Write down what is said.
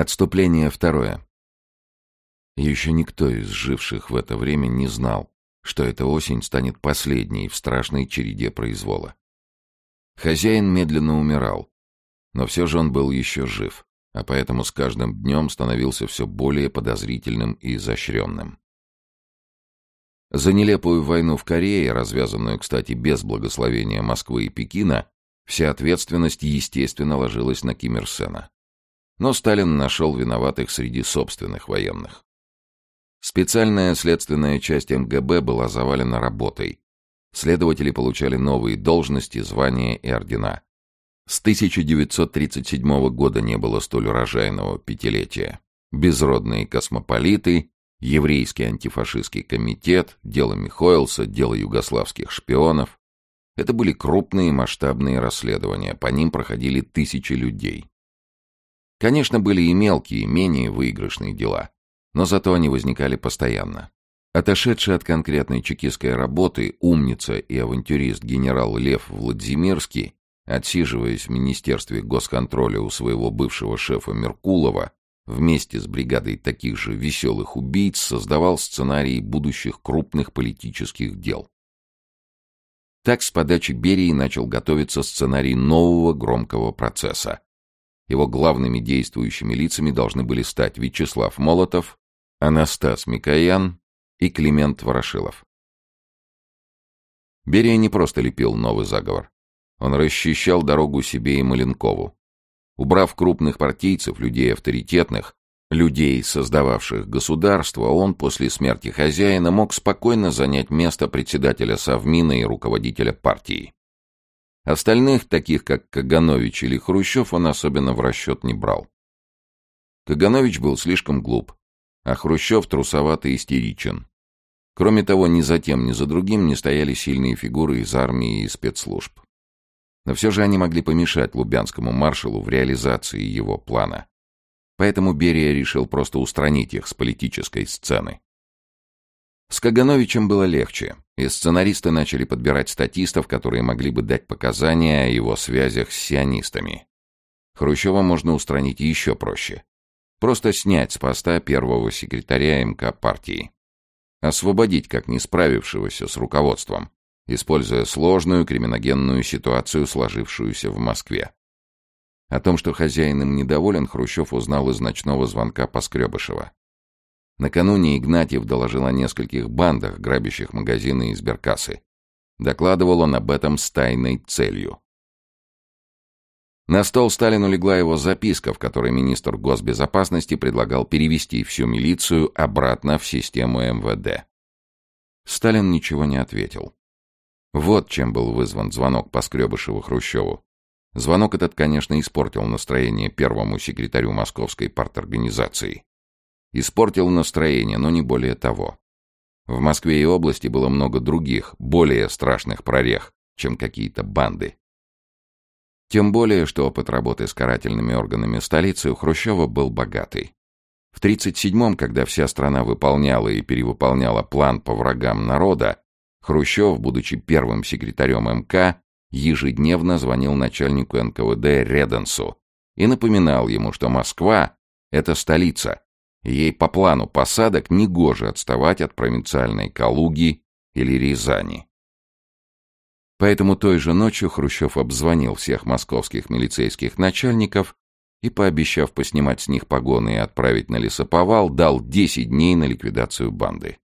Отступление второе. Еще никто из живших в это время не знал, что эта осень станет последней в страшной череде произвола. Хозяин медленно умирал, но все же он был еще жив, а поэтому с каждым днем становился все более подозрительным и изощренным. За нелепую войну в Корее, развязанную, кстати, без благословения Москвы и Пекина, вся ответственность, естественно, ложилась на Ким Ир Сена. Но Сталин нашел виноватых среди собственных военных. Специальная следственная часть МГБ была завалена работой. Следователи получали новые должности, звания и ордена. С 1937 года не было столь урожайного пятилетия. Безродные космополиты, еврейский антифашистский комитет, дело Михоэлса, дело югославских шпионов. Это были крупные масштабные расследования, по ним проходили тысячи людей. Конечно, были и мелкие, менее выигрышные дела, но зато они возникали постоянно. Отошедший от конкретной чекистской работы умница и авантюрист генерал Лев Владимирский, отсиживаясь в Министерстве госконтроля у своего бывшего шефа Меркулова, вместе с бригадой таких же веселых убийц создавал сценарии будущих крупных политических дел. Так с подачи Берии начал готовиться сценарий нового громкого процесса, его главными действующими лицами должны были стать Вячеслав Молотов, Анастас Микоян и Климент Ворошилов. Берия не просто лепил новый заговор. Он расчищал дорогу себе и Маленкову. Убрав крупных партийцев, людей авторитетных, людей, создававших государство, он после смерти хозяина мог спокойно занять место председателя Совмина и руководителя партии. Остальных, таких как Каганович или Хрущев, он особенно в расчет не брал. Каганович был слишком глуп, а Хрущев трусоват и истеричен. Кроме того, ни за тем, ни за другим не стояли сильные фигуры из армии и спецслужб. Но все же они могли помешать лубянскому маршалу в реализации его плана. Поэтому Берия решил просто устранить их с политической сцены. С Кагановичем было легче, и сценаристы начали подбирать статистов, которые могли бы дать показания о его связях с сионистами. Хрущева можно устранить еще проще. Просто снять с поста первого секретаря МК партии. Освободить как не справившегося с руководством, используя сложную криминогенную ситуацию, сложившуюся в Москве. О том, что хозяин им недоволен, Хрущев узнал из ночного звонка Поскребышева. Накануне Игнатьев доложил о нескольких бандах, грабящих магазины и сберкассы. Докладывал он об этом с тайной целью. На стол Сталину легла его записка, в которой министр госбезопасности предлагал перевести всю милицию обратно в систему МВД. Сталин ничего не ответил. Вот чем был вызван звонок Поскребышеву Хрущеву. Звонок этот, конечно, испортил настроение первому секретарю московской парторганизации. Испортил настроение, но не более того. В Москве и области было много других, более страшных прорех, чем какие-то банды. Тем более, что опыт работы с карательными органами столицы у Хрущева был богатый. В 1937-м, когда вся страна выполняла и перевыполняла план по врагам народа, Хрущев, будучи первым секретарем МК, ежедневно звонил начальнику НКВД Реденсу и напоминал ему, что Москва — это столица, Ей по плану посадок негоже отставать от провинциальной Калуги или Рязани. Поэтому той же ночью Хрущев обзвонил всех московских милицейских начальников и, пообещав поснимать с них погоны и отправить на лесоповал, дал 10 дней на ликвидацию банды.